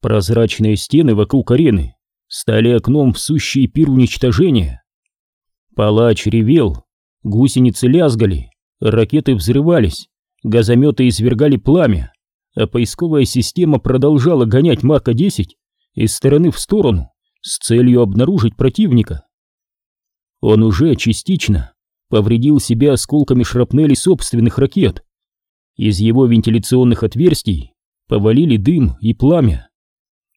Прозрачные стены вокруг арены стали окном в сущий пир уничтожения. Палач ревел, гусеницы лязгали, ракеты взрывались, газометы извергали пламя, а поисковая система продолжала гонять Марка-10 из стороны в сторону с целью обнаружить противника. Он уже частично повредил себя осколками шрапнели собственных ракет. Из его вентиляционных отверстий повалили дым и пламя.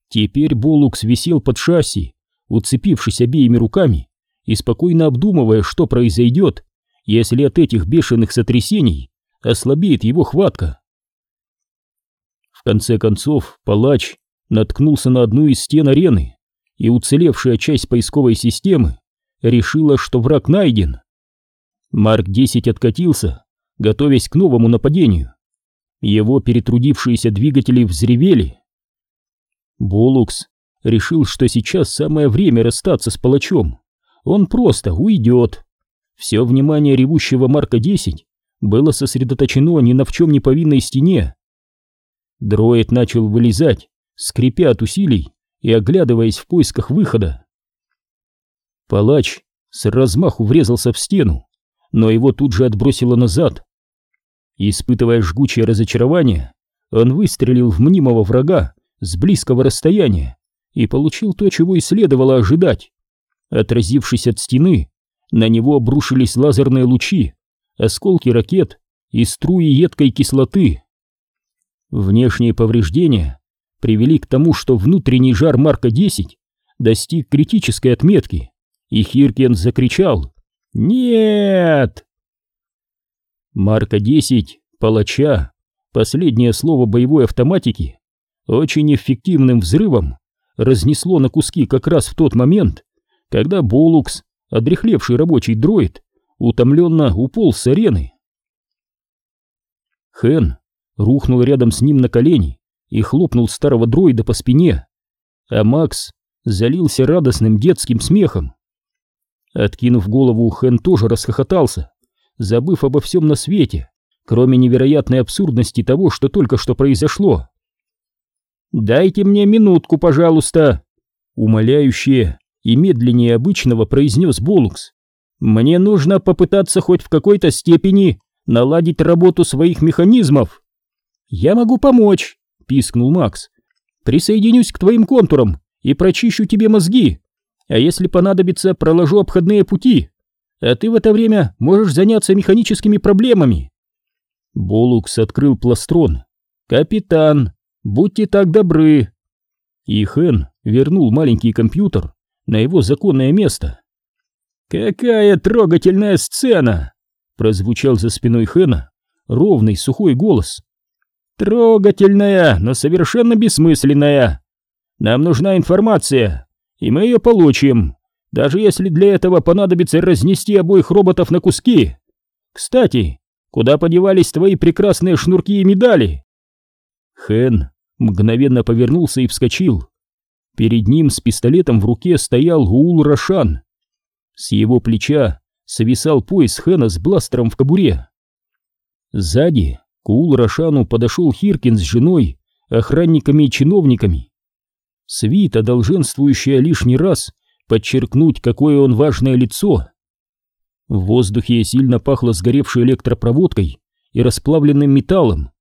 Теперь Болукс висел под шасси, уцепившись обеими руками и спокойно обдумывая, что произойдет, если от этих бешеных сотрясений ослабеет его хватка. В конце концов, палач наткнулся на одну из стен арены, и уцелевшая часть поисковой системы решила, что враг найден. Марк-10 откатился, готовясь к новому нападению. Его перетрудившиеся двигатели взревели, Болукс решил, что сейчас самое время расстаться с палачом. Он просто уйдет. Все внимание ревущего Марка-10 было сосредоточено ни на в чем не повинной стене. Дроид начал вылезать, скрипя от усилий и оглядываясь в поисках выхода. Палач с размаху врезался в стену, но его тут же отбросило назад. Испытывая жгучее разочарование, он выстрелил в мнимого врага с близкого расстояния и получил то, чего и следовало ожидать. Отразившись от стены, на него обрушились лазерные лучи, осколки ракет и струи едкой кислоты. Внешние повреждения привели к тому, что внутренний жар Марка-10 достиг критической отметки, и Хиркен закричал «Нет!». Марка-10, палача, последнее слово боевой автоматики, очень эффективным взрывом разнесло на куски как раз в тот момент, когда Болукс, одрехлевший рабочий дроид, утомленно уполз с арены. Хэн рухнул рядом с ним на колени и хлопнул старого дроида по спине, а Макс залился радостным детским смехом. Откинув голову, Хэн тоже расхохотался, забыв обо всем на свете, кроме невероятной абсурдности того, что только что произошло. «Дайте мне минутку, пожалуйста!» Умоляющее и медленнее обычного произнес Болукс. «Мне нужно попытаться хоть в какой-то степени наладить работу своих механизмов». «Я могу помочь», — пискнул Макс. «Присоединюсь к твоим контурам и прочищу тебе мозги. А если понадобится, проложу обходные пути. А ты в это время можешь заняться механическими проблемами». Болукс открыл пластрон. «Капитан, Будьте так добры!» И Хэн вернул маленький компьютер на его законное место. «Какая трогательная сцена!» Прозвучал за спиной Хэна ровный сухой голос. «Трогательная, но совершенно бессмысленная. Нам нужна информация, и мы ее получим, даже если для этого понадобится разнести обоих роботов на куски. Кстати, куда подевались твои прекрасные шнурки и медали?» Хэн мгновенно повернулся и вскочил. Перед ним с пистолетом в руке стоял Уул Рошан. С его плеча свисал пояс Хэна с бластером в кобуре. Сзади к Уул Рошану подошел Хиркин с женой, охранниками и чиновниками. Свита, долженствующая лишний раз подчеркнуть, какое он важное лицо. В воздухе сильно пахло сгоревшей электропроводкой и расплавленным металлом.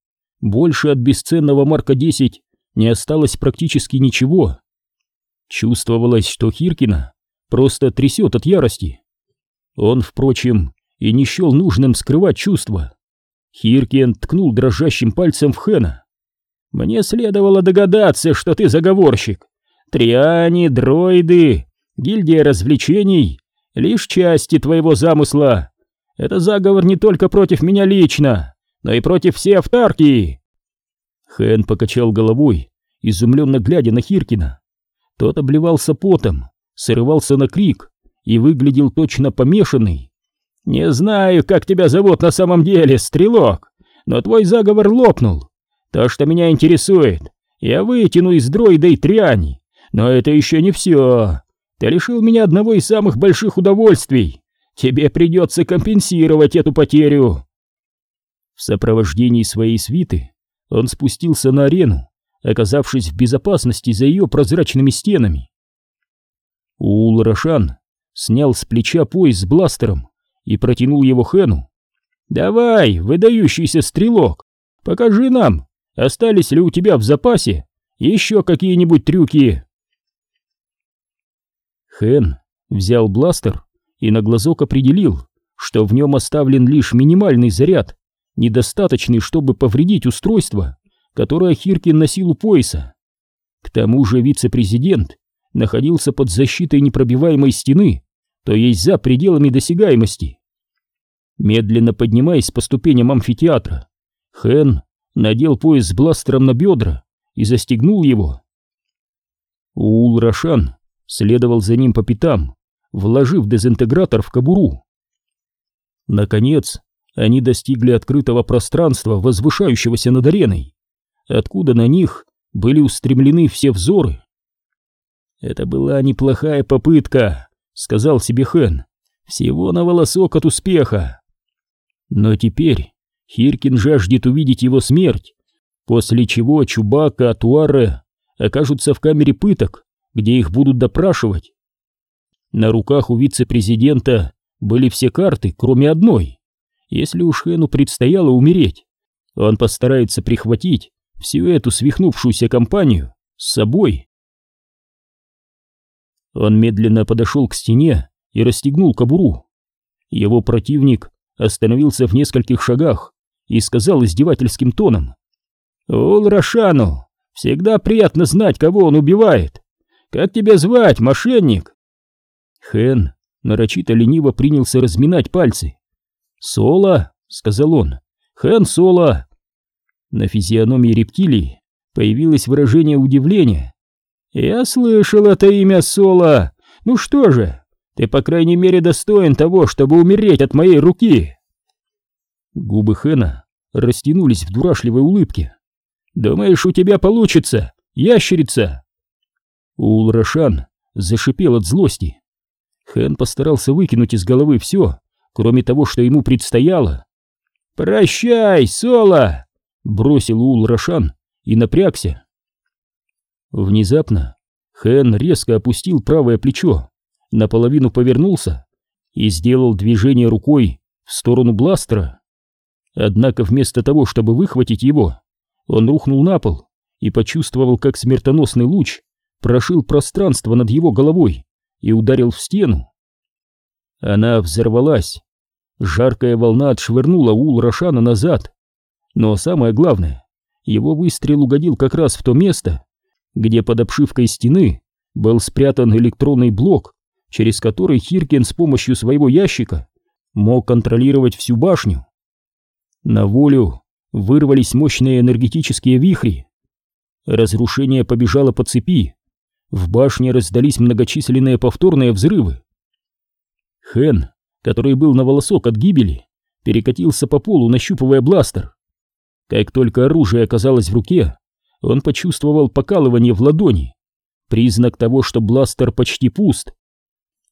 Больше от бесценного Марка 10 не осталось практически ничего. Чувствовалось, что Хиркина просто трясет от ярости. Он, впрочем, и не счел нужным скрывать чувства. Хиркин ткнул дрожащим пальцем в Хэна. «Мне следовало догадаться, что ты заговорщик. Триани, дроиды, гильдия развлечений — лишь части твоего замысла. Это заговор не только против меня лично, но и против всей автарки. Хэн покачал головой, изумленно глядя на Хиркина. Тот обливался потом, срывался на крик и выглядел точно помешанный. «Не знаю, как тебя зовут на самом деле, Стрелок, но твой заговор лопнул. То, что меня интересует, я вытяну из дроида и тряни, но это еще не все. Ты лишил меня одного из самых больших удовольствий. Тебе придется компенсировать эту потерю. В сопровождении своей свиты он спустился на арену, оказавшись в безопасности за ее прозрачными стенами. Ул Рошан снял с плеча пояс с бластером и протянул его Хэну. «Давай, выдающийся стрелок, покажи нам, остались ли у тебя в запасе еще какие-нибудь трюки?» Хэн взял бластер и на глазок определил, что в нем оставлен лишь минимальный заряд, недостаточный, чтобы повредить устройство, которое Хиркин носил у пояса. К тому же вице-президент находился под защитой непробиваемой стены, то есть за пределами досягаемости. Медленно поднимаясь по ступеням амфитеатра, Хэн надел пояс с бластером на бедра и застегнул его. Ул Рошан следовал за ним по пятам, вложив дезинтегратор в кобуру. Наконец, они достигли открытого пространства, возвышающегося над ареной, откуда на них были устремлены все взоры. «Это была неплохая попытка», — сказал себе Хэн, — «всего на волосок от успеха». Но теперь Хиркин жаждет увидеть его смерть, после чего Чубака, Туаре окажутся в камере пыток, где их будут допрашивать. На руках у вице-президента были все карты, кроме одной. Если уж Хэну предстояло умереть, он постарается прихватить всю эту свихнувшуюся компанию с собой. Он медленно подошел к стене и расстегнул кобуру. Его противник остановился в нескольких шагах и сказал издевательским тоном. «Ул Рошану, всегда приятно знать, кого он убивает. Как тебя звать, мошенник?» Хэн нарочито лениво принялся разминать пальцы. «Соло», — сказал он, — «Хэн Соло». На физиономии рептилии появилось выражение удивления. «Я слышал это имя Соло. Ну что же, ты, по крайней мере, достоин того, чтобы умереть от моей руки!» Губы Хэна растянулись в дурашливой улыбке. «Думаешь, у тебя получится, ящерица?» Улрашан зашипел от злости. Хэн постарался выкинуть из головы все, кроме того, что ему предстояло. «Прощай, Соло!» — бросил Улрашан и напрягся. Внезапно Хэн резко опустил правое плечо, наполовину повернулся и сделал движение рукой в сторону бластера. Однако вместо того, чтобы выхватить его, он рухнул на пол и почувствовал, как смертоносный луч прошил пространство над его головой и ударил в стену. Она взорвалась. Жаркая волна отшвырнула Ул Рошана назад. Но самое главное, его выстрел угодил как раз в то место, где под обшивкой стены был спрятан электронный блок, через который Хиркин с помощью своего ящика мог контролировать всю башню. На волю вырвались мощные энергетические вихри. Разрушение побежало по цепи. В башне раздались многочисленные повторные взрывы. Хэн, который был на волосок от гибели, перекатился по полу, нащупывая бластер. Как только оружие оказалось в руке, он почувствовал покалывание в ладони, признак того, что бластер почти пуст.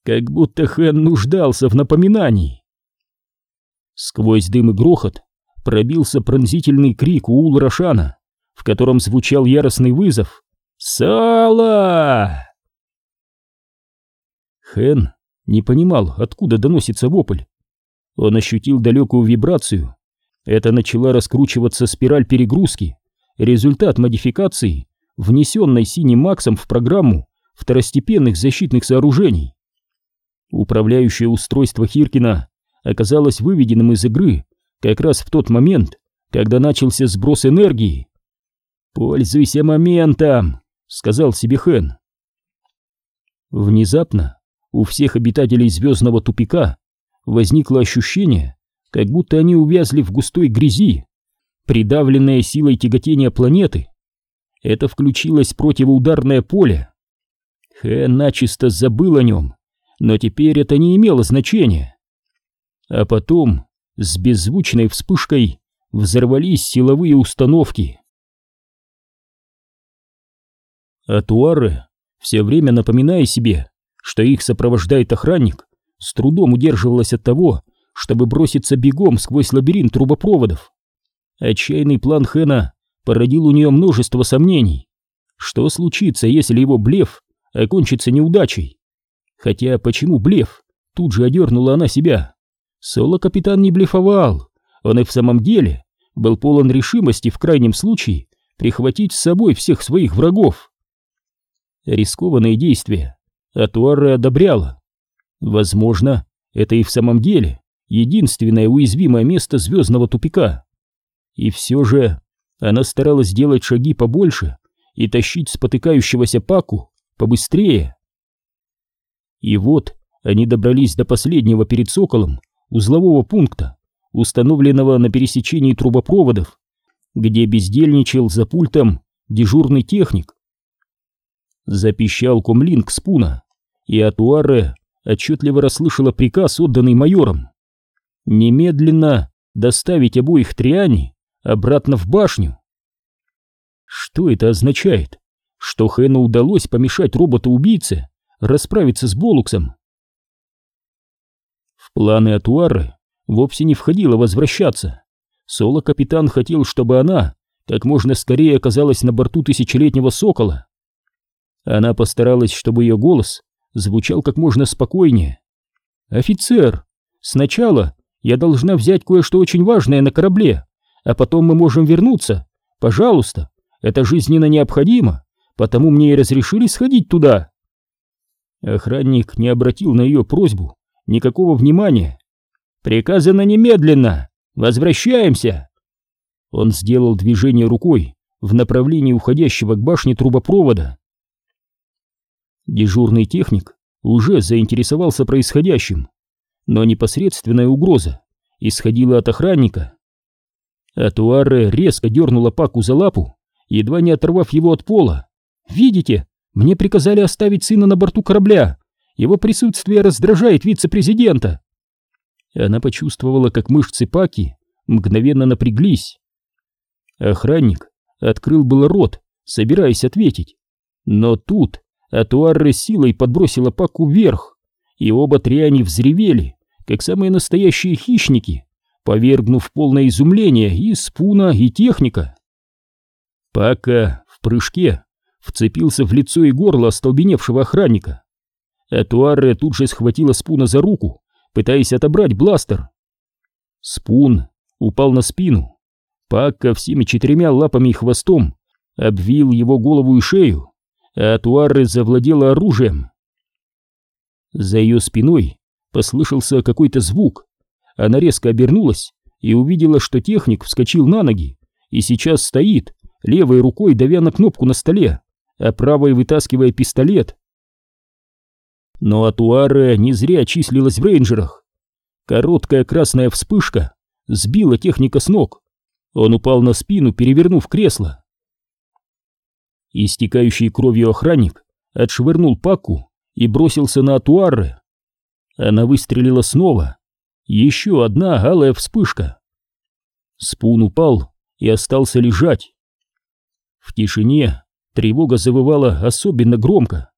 Как будто Хэн нуждался в напоминании. Сквозь дым и грохот пробился пронзительный крик у Улрашана, в котором звучал яростный вызов. «Сала!» Хэн не понимал, откуда доносится вопль. Он ощутил далекую вибрацию. Это начала раскручиваться спираль перегрузки, результат модификации, внесенной синим Максом в программу второстепенных защитных сооружений. Управляющее устройство Хиркина оказалось выведенным из игры как раз в тот момент, когда начался сброс энергии. «Пользуйся моментом», — сказал себе Хэн. Внезапно у всех обитателей звездного тупика возникло ощущение, как будто они увязли в густой грязи, придавленные силой тяготения планеты. Это включилось противоударное поле. Хэн начисто забыл о нем, но теперь это не имело значения. А потом с беззвучной вспышкой взорвались силовые установки. Атуары, все время напоминая себе, что их сопровождает охранник, с трудом удерживалась от того, чтобы броситься бегом сквозь лабиринт трубопроводов. Отчаянный план Хэна породил у нее множество сомнений. Что случится, если его блеф окончится неудачей? Хотя почему блеф? Тут же одернула она себя. Соло-капитан не блефовал. Он и в самом деле был полон решимости в крайнем случае прихватить с собой всех своих врагов. Рискованные действия Атуаре одобряла. Возможно, это и в самом деле единственное уязвимое место звездного тупика. И все же она старалась сделать шаги побольше и тащить спотыкающегося Паку побыстрее. И вот они добрались до последнего перед Соколом узлового пункта, установленного на пересечении трубопроводов, где бездельничал за пультом дежурный техник. Запищал комлинг спуна, и Атуаре отчетливо расслышала приказ, отданный майором. Немедленно доставить обоих Триани обратно в башню. Что это означает? Что Хэну удалось помешать роботу-убийце расправиться с Болуксом? В планы Атуары вовсе не входило возвращаться. Соло-капитан хотел, чтобы она как можно скорее оказалась на борту тысячелетнего сокола. Она постаралась, чтобы ее голос звучал как можно спокойнее. «Офицер, сначала я должна взять кое-что очень важное на корабле, а потом мы можем вернуться. Пожалуйста, это жизненно необходимо, потому мне и разрешили сходить туда». Охранник не обратил на ее просьбу никакого внимания. «Приказано немедленно! Возвращаемся!» Он сделал движение рукой в направлении уходящего к башне трубопровода. Дежурный техник уже заинтересовался происходящим, но непосредственная угроза исходила от охранника. Атуаре резко дернула Паку за лапу, едва не оторвав его от пола. «Видите, мне приказали оставить сына на борту корабля. Его присутствие раздражает вице-президента». Она почувствовала, как мышцы Паки мгновенно напряглись. Охранник открыл было рот, собираясь ответить, но тут Атуарре силой подбросила Паку вверх, и оба триани взревели, как самые настоящие хищники, повергнув полное изумление и спуна, и техника. Пака в прыжке вцепился в лицо и горло остолбеневшего охранника. Атуарре тут же схватила Спуна за руку, пытаясь отобрать бластер. Спун упал на спину. Пакка всеми четырьмя лапами и хвостом обвил его голову и шею, а Туарре завладела оружием. За ее спиной послышался какой-то звук. Она резко обернулась и увидела, что техник вскочил на ноги и сейчас стоит, левой рукой давя на кнопку на столе, а правой вытаскивая пистолет. Но Атуаре не зря числилась в рейнджерах. Короткая красная вспышка сбила техника с ног. Он упал на спину, перевернув кресло. Истекающий кровью охранник отшвырнул паку и бросился на Атуарре. Она выстрелила снова. Еще одна алая вспышка. Спун упал и остался лежать. В тишине тревога завывала особенно громко.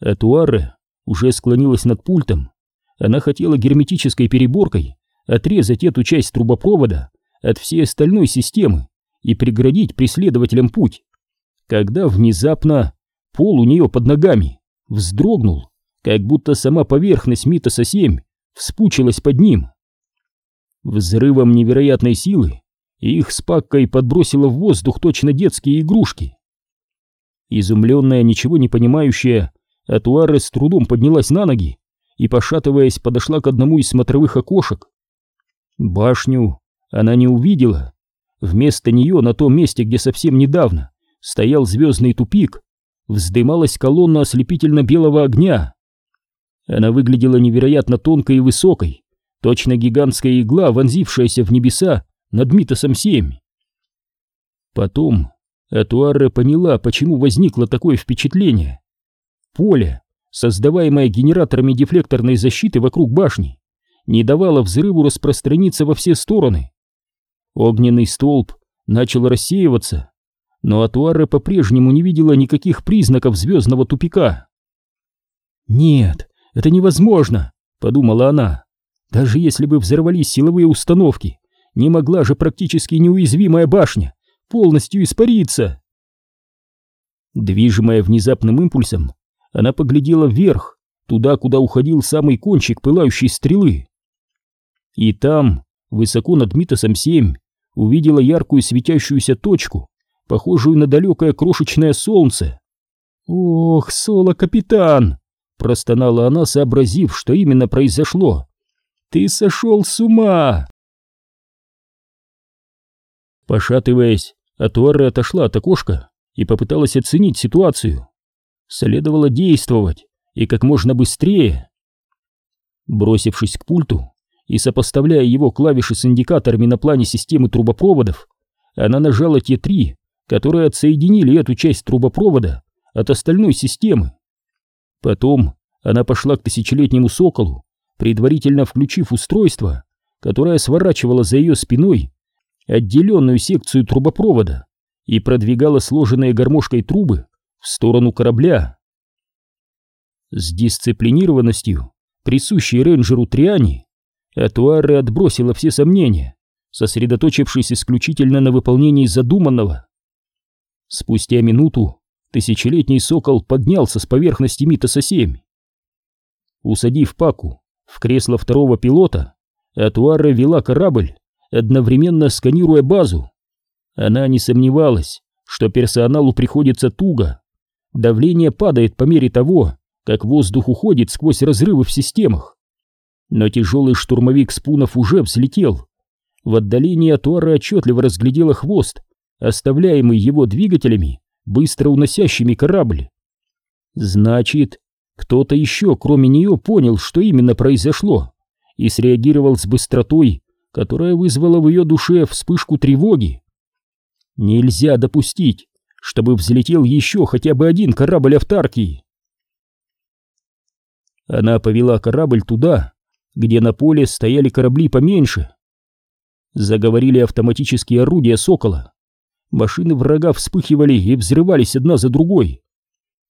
Атуарре уже склонилась над пультом. Она хотела герметической переборкой отрезать эту часть трубопровода от всей остальной системы и преградить преследователям путь, когда внезапно пол у нее под ногами вздрогнул, как будто сама поверхность Митоса-7 вспучилась под ним. Взрывом невероятной силы их с паккой подбросило в воздух точно детские игрушки. Изумленная, ничего не понимающая, Атуаре с трудом поднялась на ноги и, пошатываясь, подошла к одному из смотровых окошек. Башню она не увидела, Вместо нее на том месте, где совсем недавно стоял звездный тупик, вздымалась колонна ослепительно-белого огня. Она выглядела невероятно тонкой и высокой, точно гигантская игла, вонзившаяся в небеса над Митосом-7. Потом Атуаре поняла, почему возникло такое впечатление. Поле, создаваемое генераторами дефлекторной защиты вокруг башни, не давало взрыву распространиться во все стороны. Огненный столб начал рассеиваться, но Атуаре по-прежнему не видела никаких признаков звездного тупика. «Нет, это невозможно», — подумала она. «Даже если бы взорвались силовые установки, Не могла же практически неуязвимая башня полностью испариться. Движимая внезапным импульсом, она поглядела вверх, туда, куда уходил самый кончик пылающей стрелы. И там, высоко над Митосом-7, увидела яркую светящуюся точку, похожую на далекое крошечное солнце. «Ох, Соло-капитан!» — простонала она, сообразив, что именно произошло. «Ты сошел с ума!» Пошатываясь, Атуаре отошла от окошка и попыталась оценить ситуацию. Следовало действовать, и как можно быстрее. Бросившись к пульту и сопоставляя его клавиши с индикаторами на плане системы трубопроводов, она нажала те три, которые отсоединили эту часть трубопровода от остальной системы. Потом она пошла к тысячелетнему соколу, предварительно включив устройство, которое сворачивало за ее спиной отделенную секцию трубопровода и продвигала сложенные гармошкой трубы в сторону корабля. С дисциплинированностью, присущей рейнджеру Триани, Атуаре отбросила все сомнения, сосредоточившись исключительно на выполнении задуманного. Спустя минуту тысячелетний сокол поднялся с поверхности Митоса-7. Усадив Паку в кресло второго пилота, Атуаре вела корабль одновременно сканируя базу. Она не сомневалась, что персоналу приходится туго. Давление падает по мере того, как воздух уходит сквозь разрывы в системах. Но тяжелый штурмовик Спунов уже взлетел. В отдалении Атуара отчетливо разглядела хвост, оставляемый его двигателями, быстро уносящими корабль. Значит, кто-то еще, кроме нее, понял, что именно произошло, и среагировал с быстротой, которая вызвала в ее душе вспышку тревоги. Нельзя допустить, чтобы взлетел еще хотя бы один корабль автаркии. Она повела корабль туда, где на поле стояли корабли поменьше. Заговорили автоматические орудия «Сокола». Машины врага вспыхивали и взрывались одна за другой.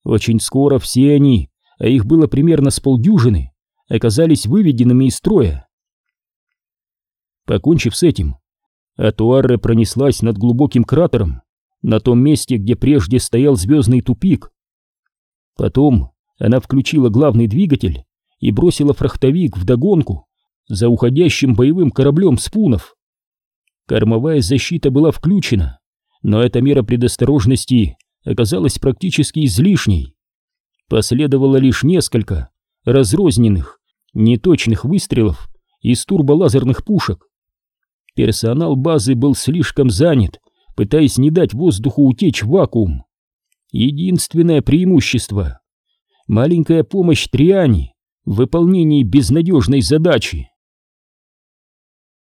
Очень скоро все они, а их было примерно с полдюжины, оказались выведенными из строя. Покончив с этим, Атуарре пронеслась над глубоким кратером, на том месте, где прежде стоял звездный тупик. Потом она включила главный двигатель и бросила фрахтовик вдогонку за уходящим боевым кораблем спунов. Кормовая защита была включена, но эта мера предосторожности оказалась практически излишней. Последовало лишь несколько разрозненных, неточных выстрелов из турболазерных пушек. Персонал базы был слишком занят, пытаясь не дать воздуху утечь в вакуум. Единственное преимущество — маленькая помощь Триани в выполнении безнадежной задачи.